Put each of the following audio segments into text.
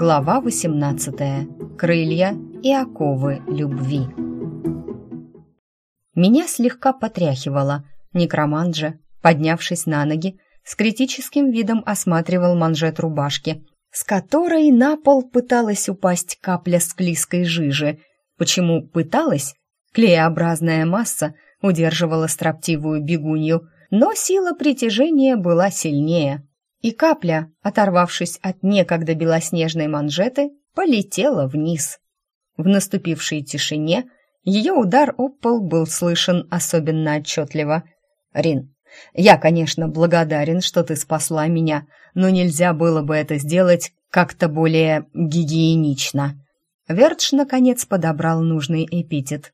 Глава 18. Крылья и оковы любви. Меня слегка потряхивало. Некромант же, поднявшись на ноги, с критическим видом осматривал манжет рубашки, с которой на пол пыталась упасть капля склизкой жижи. Почему пыталась? Клееобразная масса удерживала строптивую бегунью, но сила притяжения была сильнее, и капля, оторвавшись от некогда белоснежной манжеты, полетела вниз. В наступившей тишине ее удар об пол был слышен особенно отчетливо. «Рин, я, конечно, благодарен, что ты спасла меня, но нельзя было бы это сделать как-то более гигиенично». Вертш, наконец, подобрал нужный эпитет.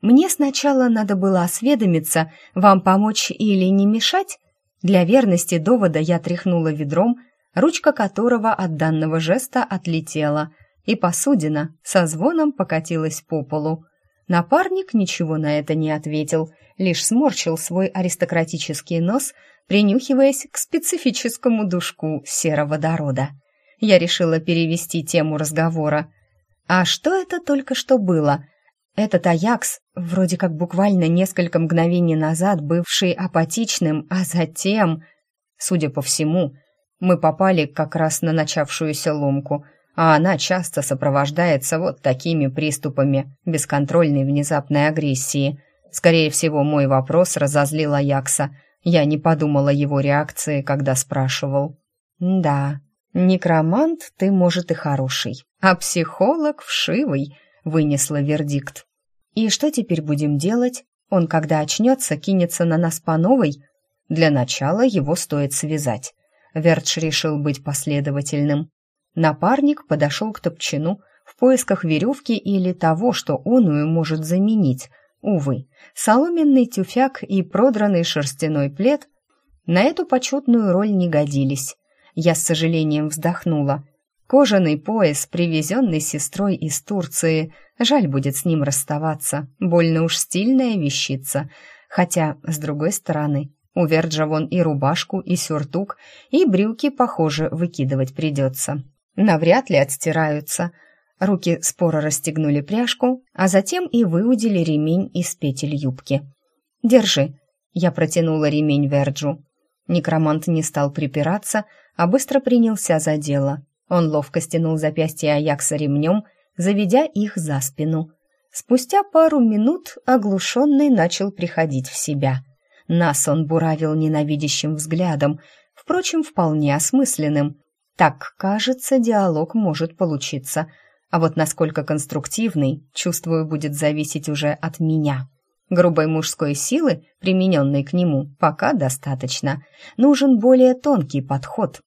«Мне сначала надо было осведомиться, вам помочь или не мешать?» Для верности довода я тряхнула ведром, ручка которого от данного жеста отлетела, и посудина со звоном покатилась по полу. Напарник ничего на это не ответил, лишь сморщил свой аристократический нос, принюхиваясь к специфическому душку сероводорода. Я решила перевести тему разговора. «А что это только что было?» Этот Аякс, вроде как буквально несколько мгновений назад бывший апатичным, а затем, судя по всему, мы попали как раз на начавшуюся ломку, а она часто сопровождается вот такими приступами бесконтрольной внезапной агрессии. Скорее всего, мой вопрос разозлил Аякса. Я не подумала его реакции, когда спрашивал. «Да, некромант ты, может, и хороший, а психолог вшивый», — вынесла вердикт. И что теперь будем делать? Он, когда очнется, кинется на нас по новой? Для начала его стоит связать. Вертш решил быть последовательным. Напарник подошел к топчину в поисках веревки или того, что оную может заменить. Увы, соломенный тюфяк и продранный шерстяной плед на эту почетную роль не годились. Я с сожалением вздохнула. Кожаный пояс, привезенный сестрой из Турции. Жаль будет с ним расставаться. Больно уж стильная вещица. Хотя, с другой стороны, у Верджа вон и рубашку, и сюртук, и брюки, похоже, выкидывать придется. Навряд ли отстираются. Руки споро расстегнули пряжку, а затем и выудили ремень из петель юбки. «Держи», — я протянула ремень Верджу. Некромант не стал припираться, а быстро принялся за дело. Он ловко стянул запястье Аякса ремнем, заведя их за спину. Спустя пару минут оглушенный начал приходить в себя. Нас он буравил ненавидящим взглядом, впрочем, вполне осмысленным. Так, кажется, диалог может получиться. А вот насколько конструктивный, чувствую, будет зависеть уже от меня. Грубой мужской силы, примененной к нему, пока достаточно. Нужен более тонкий подход,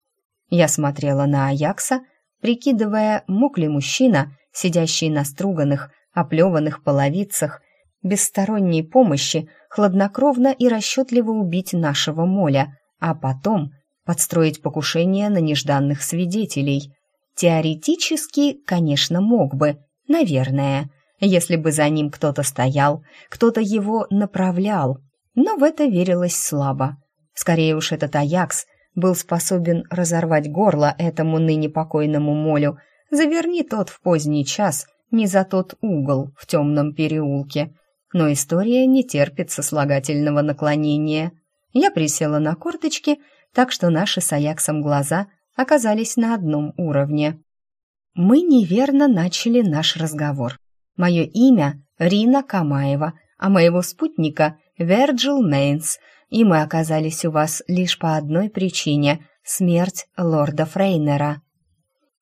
я смотрела на Аякса, прикидывая, мог ли мужчина, сидящий на струганных, оплеванных половицах, без сторонней помощи, хладнокровно и расчетливо убить нашего моля, а потом подстроить покушение на нежданных свидетелей. Теоретически, конечно, мог бы, наверное, если бы за ним кто-то стоял, кто-то его направлял, но в это верилось слабо. Скорее уж этот Аякс был способен разорвать горло этому ныне покойному молю, заверни тот в поздний час не за тот угол в темном переулке. Но история не терпит сослагательного наклонения. Я присела на корточки, так что наши с Аяксом глаза оказались на одном уровне. Мы неверно начали наш разговор. Мое имя Рина Камаева, а моего спутника Верджил Мейнс — и мы оказались у вас лишь по одной причине — смерть лорда Фрейнера».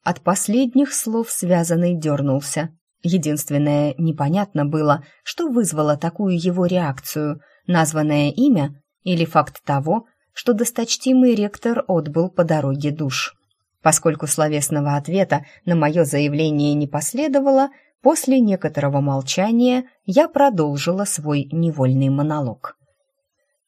От последних слов связанный дернулся. Единственное, непонятно было, что вызвало такую его реакцию, названное имя или факт того, что досточтимый ректор отбыл по дороге душ. Поскольку словесного ответа на мое заявление не последовало, после некоторого молчания я продолжила свой невольный монолог.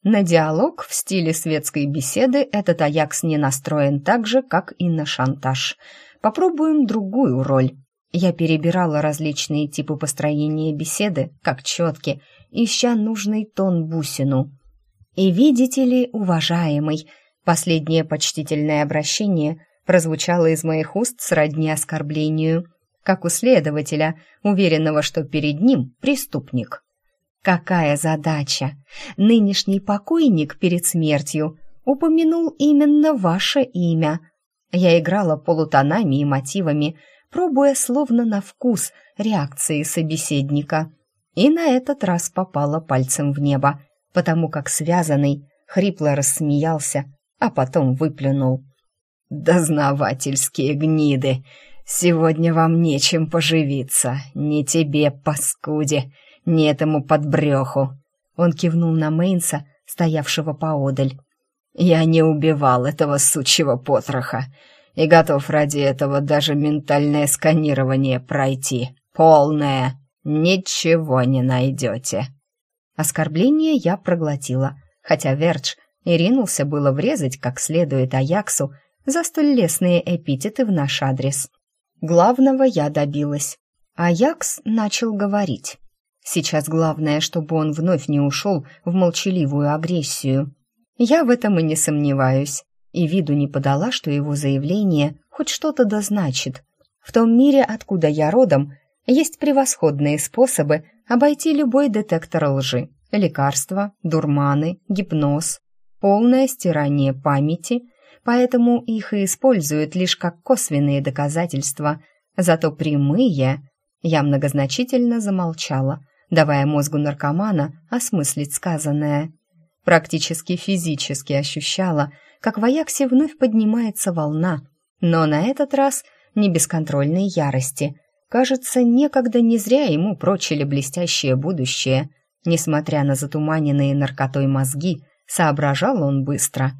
На диалог в стиле светской беседы этот Аякс не настроен так же, как и на шантаж. Попробуем другую роль. Я перебирала различные типы построения беседы, как четки, ища нужный тон бусину. И видите ли, уважаемый, последнее почтительное обращение прозвучало из моих уст сродни оскорблению, как у следователя, уверенного, что перед ним преступник. Какая задача! Нынешний покойник перед смертью упомянул именно ваше имя. Я играла полутонами и мотивами, пробуя словно на вкус реакции собеседника. И на этот раз попала пальцем в небо, потому как связанный хрипло рассмеялся, а потом выплюнул. «Дознавательские гниды! Сегодня вам нечем поживиться, ни тебе, паскуде, ни этому подбреху!» Он кивнул на Мейнса, стоявшего поодаль. «Я не убивал этого сучьего потроха и готов ради этого даже ментальное сканирование пройти. Полное! Ничего не найдете!» Оскорбление я проглотила, хотя Вердж и ринулся было врезать как следует Аяксу за столь лестные эпитеты в наш адрес. Главного я добилась. Аякс начал говорить. Сейчас главное, чтобы он вновь не ушел в молчаливую агрессию. Я в этом и не сомневаюсь, и виду не подала, что его заявление хоть что-то дозначит. В том мире, откуда я родом, есть превосходные способы обойти любой детектор лжи. Лекарства, дурманы, гипноз, полное стирание памяти, поэтому их и используют лишь как косвенные доказательства, зато прямые... Я многозначительно замолчала, давая мозгу наркомана осмыслить сказанное. Практически физически ощущала, как в Аяксе вновь поднимается волна, но на этот раз не бесконтрольной ярости. Кажется, некогда не зря ему прочили блестящее будущее. Несмотря на затуманенные наркотой мозги, соображал он быстро.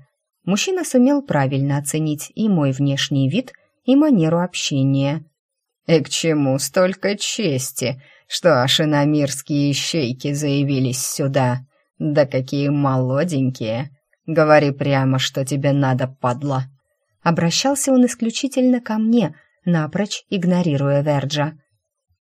Мужчина сумел правильно оценить и мой внешний вид, и манеру общения. «И к чему столько чести, что аж иномирские ищейки заявились сюда? Да какие молоденькие! Говори прямо, что тебе надо, падла!» Обращался он исключительно ко мне, напрочь игнорируя Верджа.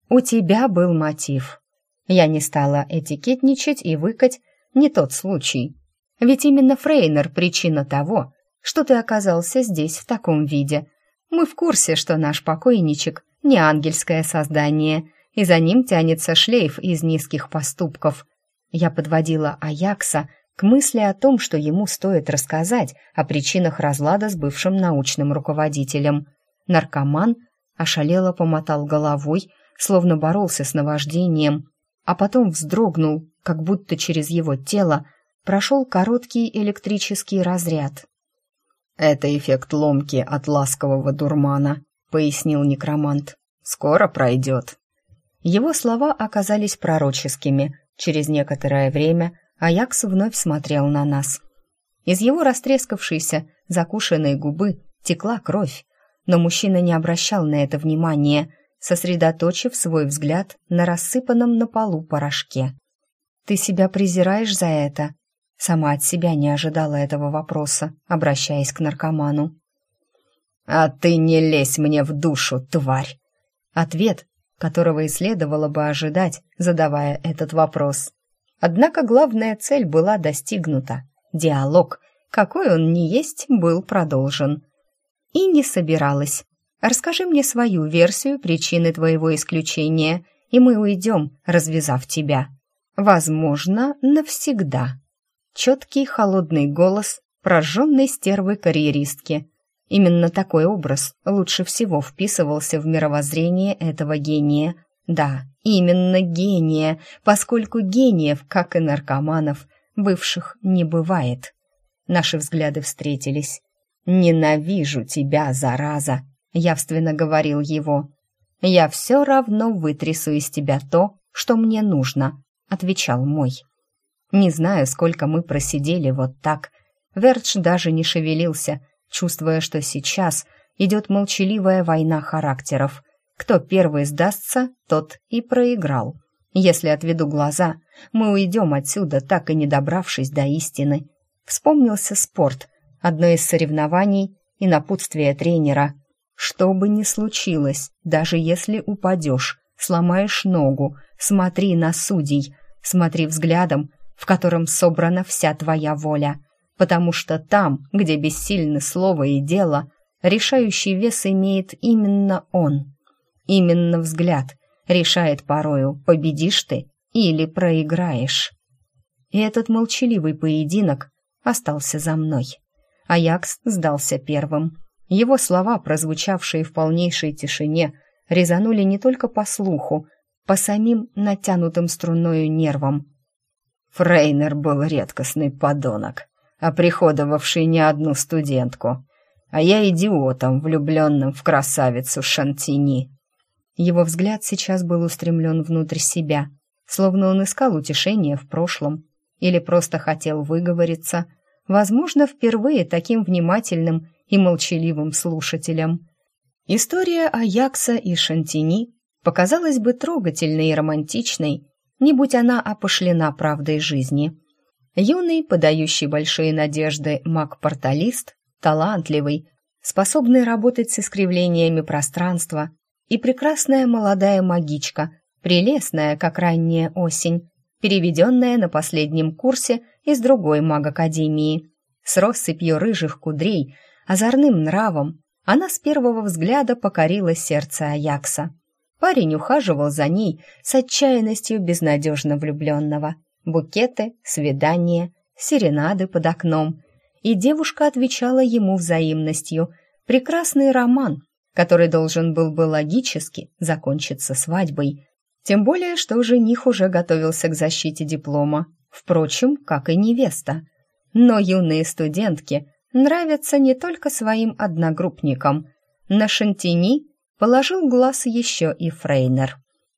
«У тебя был мотив». Я не стала этикетничать и выкать не тот случай. Ведь именно Фрейнер причина того, что ты оказался здесь в таком виде. Мы в курсе, что наш покойничек не ангельское создание, и за ним тянется шлейф из низких поступков. Я подводила Аякса к мысли о том, что ему стоит рассказать о причинах разлада с бывшим научным руководителем. Наркоман ошалело помотал головой, словно боролся с наваждением, а потом вздрогнул, как будто через его тело прошел короткий электрический разряд. «Это эффект ломки от ласкового дурмана», — пояснил некромант. «Скоро пройдет». Его слова оказались пророческими. Через некоторое время Аякс вновь смотрел на нас. Из его растрескавшейся, закушенной губы текла кровь, но мужчина не обращал на это внимания, сосредоточив свой взгляд на рассыпанном на полу порошке. «Ты себя презираешь за это?» Сама от себя не ожидала этого вопроса, обращаясь к наркоману. «А ты не лезь мне в душу, тварь!» Ответ, которого и следовало бы ожидать, задавая этот вопрос. Однако главная цель была достигнута. Диалог, какой он ни есть, был продолжен. И не собиралась. Расскажи мне свою версию причины твоего исключения, и мы уйдем, развязав тебя. Возможно, навсегда четкий холодный голос прожженной стервы-карьеристки. Именно такой образ лучше всего вписывался в мировоззрение этого гения. Да, именно гения, поскольку гениев, как и наркоманов, бывших не бывает. Наши взгляды встретились. «Ненавижу тебя, зараза!» — явственно говорил его. «Я все равно вытрясу из тебя то, что мне нужно», — отвечал мой. Не знаю, сколько мы просидели вот так. Вердж даже не шевелился, чувствуя, что сейчас идет молчаливая война характеров. Кто первый сдастся, тот и проиграл. Если отведу глаза, мы уйдем отсюда, так и не добравшись до истины. Вспомнился спорт, одно из соревнований и напутствие тренера. Что бы ни случилось, даже если упадешь, сломаешь ногу, смотри на судей, смотри взглядом, в котором собрана вся твоя воля, потому что там, где бессильны слово и дело, решающий вес имеет именно он. Именно взгляд решает порою, победишь ты или проиграешь. И этот молчаливый поединок остался за мной. Аякс сдался первым. Его слова, прозвучавшие в полнейшей тишине, резанули не только по слуху, по самим натянутым струною нервам. Фрейнер был редкостный подонок, оприходовавший не одну студентку, а я идиотом, влюбленным в красавицу Шантини. Его взгляд сейчас был устремлен внутрь себя, словно он искал утешения в прошлом или просто хотел выговориться, возможно, впервые таким внимательным и молчаливым слушателем. История Аякса и Шантини показалась бы трогательной и романтичной, не будь она опошлена правдой жизни. Юный, подающий большие надежды маг-порталист, талантливый, способный работать с искривлениями пространства, и прекрасная молодая магичка, прелестная, как ранняя осень, переведенная на последнем курсе из другой маг-академии. С россыпью рыжих кудрей, озорным нравом, она с первого взгляда покорила сердце Аякса. Парень ухаживал за ней с отчаянностью безнадежно влюбленного. Букеты, свидания, серенады под окном. И девушка отвечала ему взаимностью. Прекрасный роман, который должен был бы логически закончиться свадьбой. Тем более, что жених уже готовился к защите диплома. Впрочем, как и невеста. Но юные студентки нравятся не только своим одногруппникам. На Шантини положил глаз еще и Фрейнер.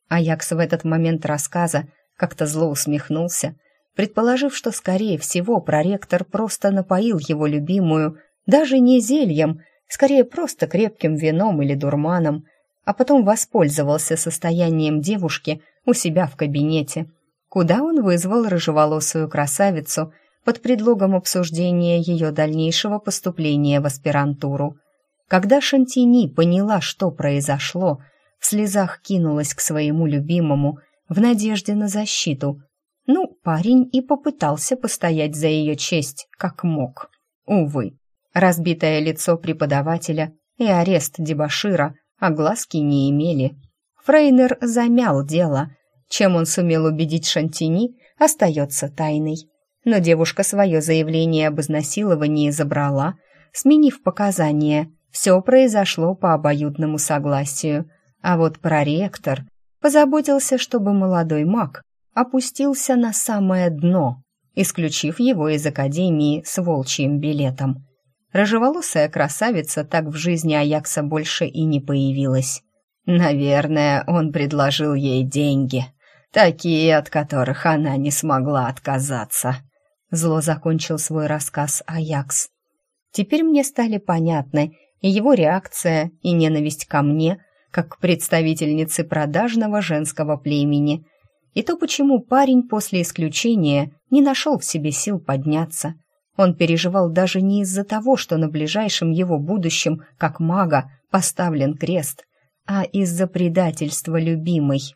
Аякс в этот момент рассказа как-то зло усмехнулся, предположив, что, скорее всего, проректор просто напоил его любимую даже не зельем, скорее просто крепким вином или дурманом, а потом воспользовался состоянием девушки у себя в кабинете, куда он вызвал рыжеволосую красавицу под предлогом обсуждения ее дальнейшего поступления в аспирантуру. Когда Шантини поняла, что произошло, в слезах кинулась к своему любимому в надежде на защиту. Ну, парень и попытался постоять за ее честь, как мог. Увы, разбитое лицо преподавателя и арест дебошира глазки не имели. Фрейнер замял дело. Чем он сумел убедить Шантини, остается тайной. Но девушка свое заявление об изнасиловании забрала, сменив показания. Все произошло по обоюдному согласию. А вот проректор позаботился, чтобы молодой маг опустился на самое дно, исключив его из академии с волчьим билетом. Рыжеволосая красавица так в жизни Аякса больше и не появилась. Наверное, он предложил ей деньги, такие, от которых она не смогла отказаться. Зло закончил свой рассказ Аякс. Теперь мне стали понятны и его реакция, и ненависть ко мне, как к представительнице продажного женского племени, и то, почему парень после исключения не нашел в себе сил подняться – он переживал даже не из-за того, что на ближайшем его будущем, как мага, поставлен крест, а из-за предательства любимой.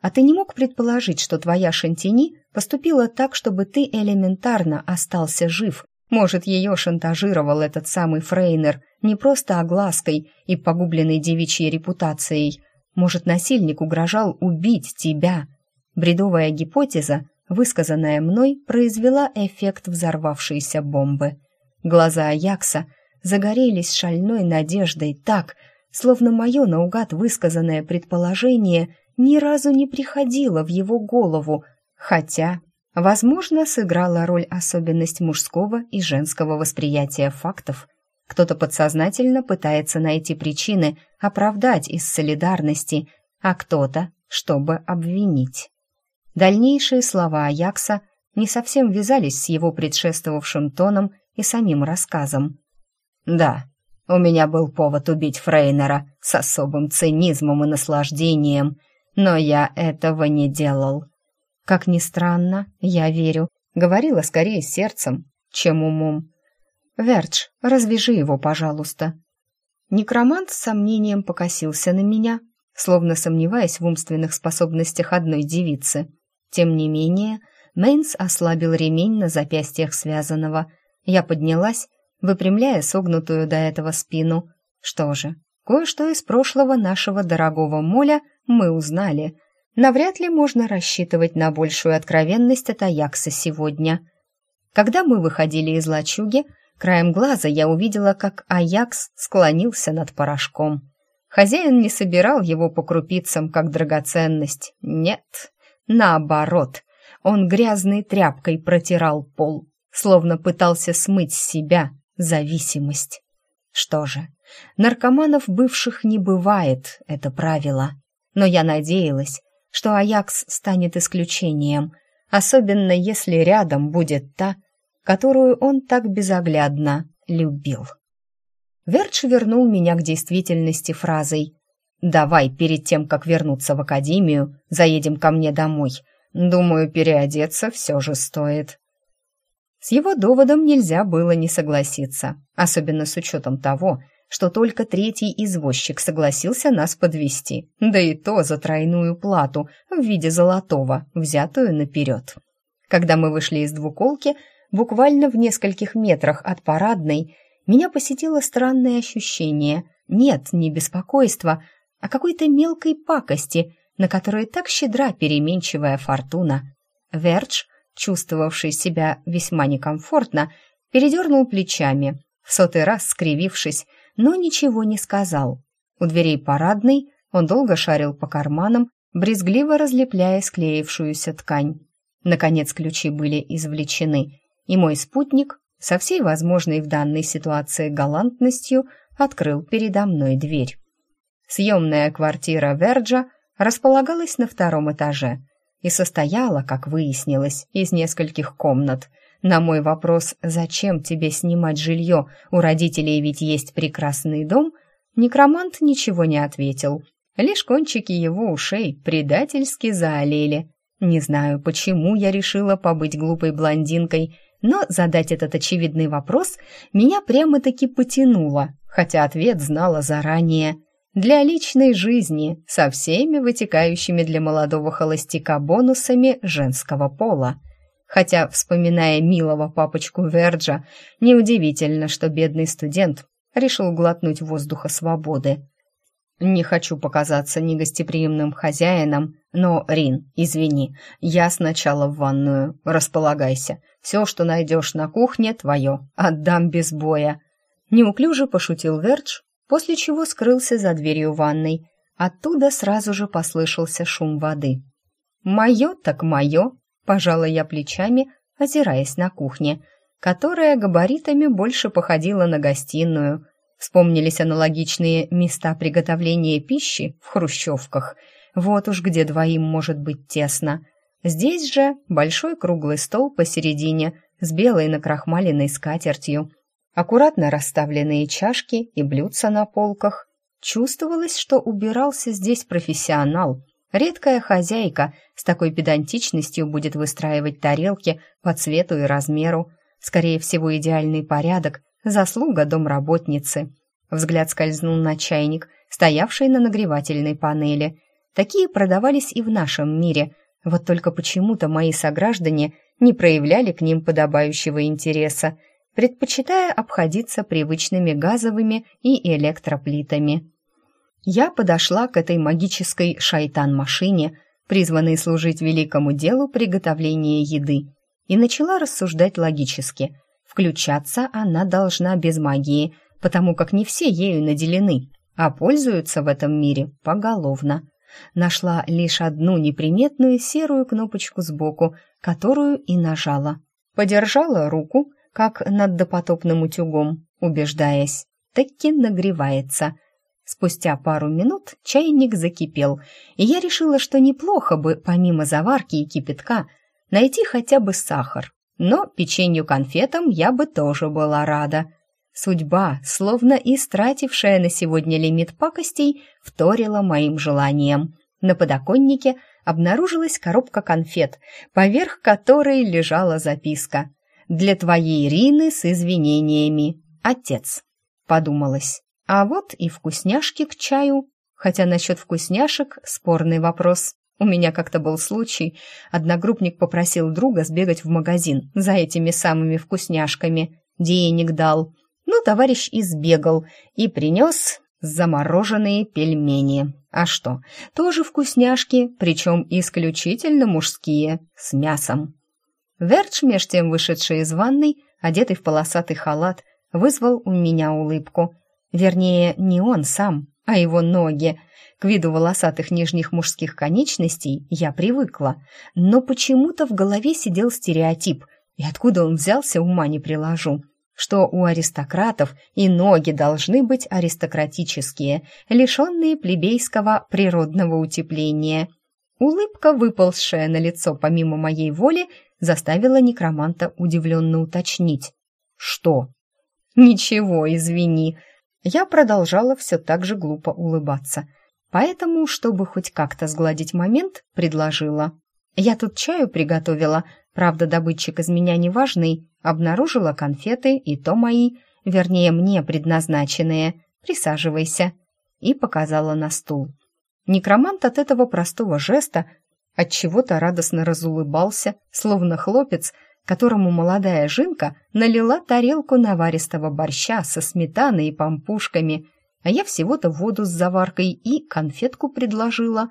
А ты не мог предположить, что твоя Шантини поступила так, чтобы ты элементарно остался жив? Может, ее шантажировал этот самый Фрейнер не просто оглаской и погубленной девичьей репутацией. Может, насильник угрожал убить тебя? Бредовая гипотеза, высказанная мной, произвела эффект взорвавшейся бомбы. Глаза Аякса загорелись шальной надеждой так, словно мое наугад высказанное предположение ни разу не приходило в его голову, хотя, возможно, сыграла роль особенность мужского и женского восприятия фактов. Кто-то подсознательно пытается найти причины оправдать из солидарности, а кто-то, чтобы обвинить. Дальнейшие слова Аякса не совсем вязались с его предшествовавшим тоном и самим рассказом. «Да, у меня был повод убить Фрейнера с особым цинизмом и наслаждением, но я этого не делал. Как ни странно, я верю, говорила скорее сердцем, чем умом. Вердж, развяжи его, пожалуйста». Некромант с сомнением покосился на меня, словно сомневаясь в умственных способностях одной девицы. Тем не менее, Мейнс ослабил ремень на запястьях связанного. Я поднялась, выпрямляя согнутую до этого спину, Что же, кое-что из прошлого нашего дорогого моля мы узнали. Навряд ли можно рассчитывать на большую откровенность от Аякса сегодня. Когда мы выходили из лачуги, краем глаза я увидела, как Аякс склонился над порошком. Хозяин не собирал его по крупицам, как драгоценность. Нет, наоборот, он грязной тряпкой протирал пол, словно пытался смыть с себя зависимость. Что же, наркоманов бывших не бывает, это правило. Но я надеялась, что Аякс станет исключением, особенно если рядом будет та, которую он так безоглядно любил. Вердж вернул меня к действительности фразой «Давай, перед тем, как вернуться в академию, заедем ко мне домой. Думаю, переодеться все же стоит». С его доводом нельзя было не согласиться, особенно с учетом того, что только третий извозчик согласился нас подвести, да и то за тройную плату в виде золотого, взятую наперед. Когда мы вышли из двуколки, буквально в нескольких метрах от парадной, меня посетило странное ощущение. Нет, не беспокойства, а какой-то мелкой пакости, на которой так щедра переменчивая фортуна. Вердж чувствовавший себя весьма некомфортно, передернул плечами, в сотый раз скривившись, но ничего не сказал. У дверей парадной он долго шарил по карманам, брезгливо разлепляя склеившуюся ткань. Наконец ключи были извлечены, и мой спутник, со всей возможной в данной ситуации галантностью, открыл передо мной дверь. Съемная квартира Верджа располагалась на втором этаже — и состояла, как выяснилось, из нескольких комнат. На мой вопрос «Зачем тебе снимать жилье? У родителей ведь есть прекрасный дом?» некромант ничего не ответил. Лишь кончики его ушей предательски заолели. Не знаю, почему я решила побыть глупой блондинкой, но задать этот очевидный вопрос меня прямо-таки потянуло, хотя ответ знала заранее для личной жизни со всеми вытекающими для молодого холостяка бонусами женского пола. Хотя, вспоминая милого папочку Верджа, неудивительно, что бедный студент решил глотнуть воздуха свободы. Не хочу показаться негостеприимным хозяином, но, Рин, извини, я сначала в ванную. Располагайся. Все, что найдешь на кухне, твое. Отдам без боя. Неуклюже пошутил Вердж, после чего скрылся за дверью ванной. Оттуда сразу же послышался шум воды. «Мое так мое!» — пожала я плечами, озираясь на кухне, которая габаритами больше походила на гостиную. Вспомнились аналогичные места приготовления пищи в хрущевках. Вот уж где двоим может быть тесно. Здесь же большой круглый стол посередине с белой накрахмаленной скатертью, аккуратно расставленные чашки и блюдца на полках. Чувствовалось, что убирался здесь профессионал. Редкая хозяйка с такой педантичностью будет выстраивать тарелки по цвету и размеру. Скорее всего, идеальный порядок – заслуга домработницы. Взгляд скользнул на чайник, стоявший на нагревательной панели. Такие продавались и в нашем мире, вот только почему-то мои сограждане не проявляли к ним подобающего интереса – предпочитая обходиться привычными газовыми и электроплитами. Я подошла к этой магической шайтан-машине, призванной служить великому делу приготовления еды, и начала рассуждать логически. Включаться она должна без магии, потому как не все ею наделены, а пользуются в этом мире поголовно. Нашла лишь одну неприметную серую кнопочку сбоку, которую и нажала. Подержала руку, как над допотопным утюгом, убеждаясь, таки нагревается. Спустя пару минут чайник закипел, и я решила, что неплохо бы, помимо заварки и кипятка, найти хотя бы сахар. Но печенью-конфетам я бы тоже была рада. Судьба, словно истратившая на сегодня лимит пакостей, вторила моим желаниям. На подоконнике обнаружилась коробка конфет, поверх которой лежала записка для твоей Ирины с извинениями. Отец. Подумалось. А вот и вкусняшки к чаю. Хотя насчет вкусняшек спорный вопрос. У меня как-то был случай. Одногруппник попросил друга сбегать в магазин за этими самыми вкусняшками. Денег дал. Ну, товарищ избегал и принес замороженные пельмени. А что, тоже вкусняшки, причем исключительно мужские, с мясом. Вердж, меж тем вышедший из ванной, одетый в полосатый халат, вызвал у меня улыбку. Вернее, не он сам, а его ноги. К виду волосатых нижних мужских конечностей я привыкла, но почему-то в голове сидел стереотип, и откуда он взялся, ума не приложу, что у аристократов и ноги должны быть аристократические, лишенные плебейского природного утепления. Улыбка, выползшая на лицо помимо моей воли, заставила некроманта удивленно уточнить. «Что?» «Ничего, извини». Я продолжала все так же глупо улыбаться. Поэтому, чтобы хоть как-то сгладить момент, предложила. «Я тут чаю приготовила, правда, добытчик из меня неважный, обнаружила конфеты, и то мои, вернее, мне предназначенные. Присаживайся». И показала на стул. Некромант от этого простого жеста от чего-то радостно разулыбался, словно хлопец, которому молодая жинка налила тарелку наваристого борща со сметаной и пампушками, а я всего-то воду с заваркой и конфетку предложила.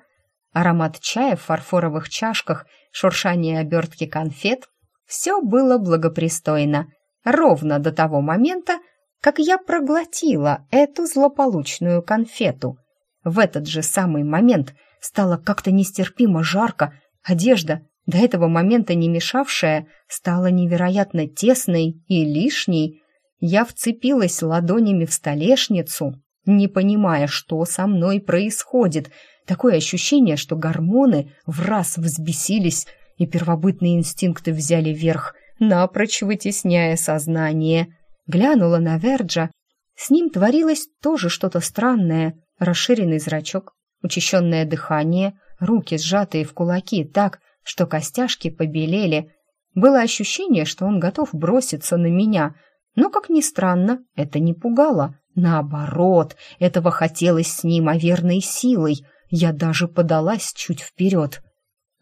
Аромат чая в фарфоровых чашках, шуршание обертки конфет — все было благопристойно, ровно до того момента, как я проглотила эту злополучную конфету. В этот же самый момент стало как-то нестерпимо жарко, одежда до этого момента не мешавшая, стала невероятно тесной и лишней. Я вцепилась ладонями в столешницу, не понимая, что со мной происходит. Такое ощущение, что гормоны в раз взбесились, и первобытные инстинкты взяли верх, напрочь вытесняя сознание. Глянула на Верджа. С ним творилось тоже что-то странное. Расширенный зрачок, учащенное дыхание, руки сжатые в кулаки так, что костяшки побелели. Было ощущение, что он готов броситься на меня, но, как ни странно, это не пугало. Наоборот, этого хотелось с неимоверной силой. Я даже подалась чуть вперед.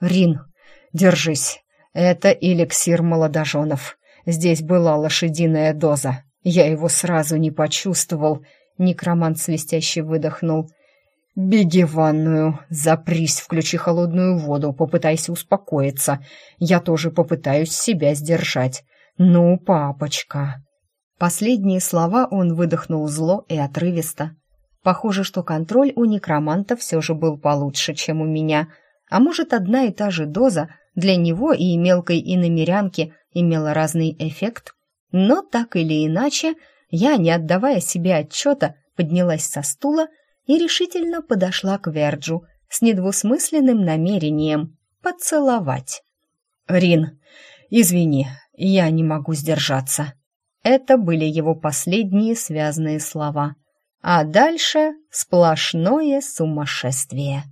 «Рин, держись. Это эликсир молодоженов. Здесь была лошадиная доза. Я его сразу не почувствовал». Некромант свистяще выдохнул. «Беги в ванную, запрись, включи холодную воду, попытайся успокоиться. Я тоже попытаюсь себя сдержать. Ну, папочка!» Последние слова он выдохнул зло и отрывисто. Похоже, что контроль у некроманта все же был получше, чем у меня. А может, одна и та же доза для него и мелкой иномерянки имела разный эффект? Но так или иначе, я, не отдавая себе отчета, поднялась со стула и решительно подошла к Верджу с недвусмысленным намерением поцеловать. «Рин, извини, я не могу сдержаться». Это были его последние связанные слова. А дальше сплошное сумасшествие.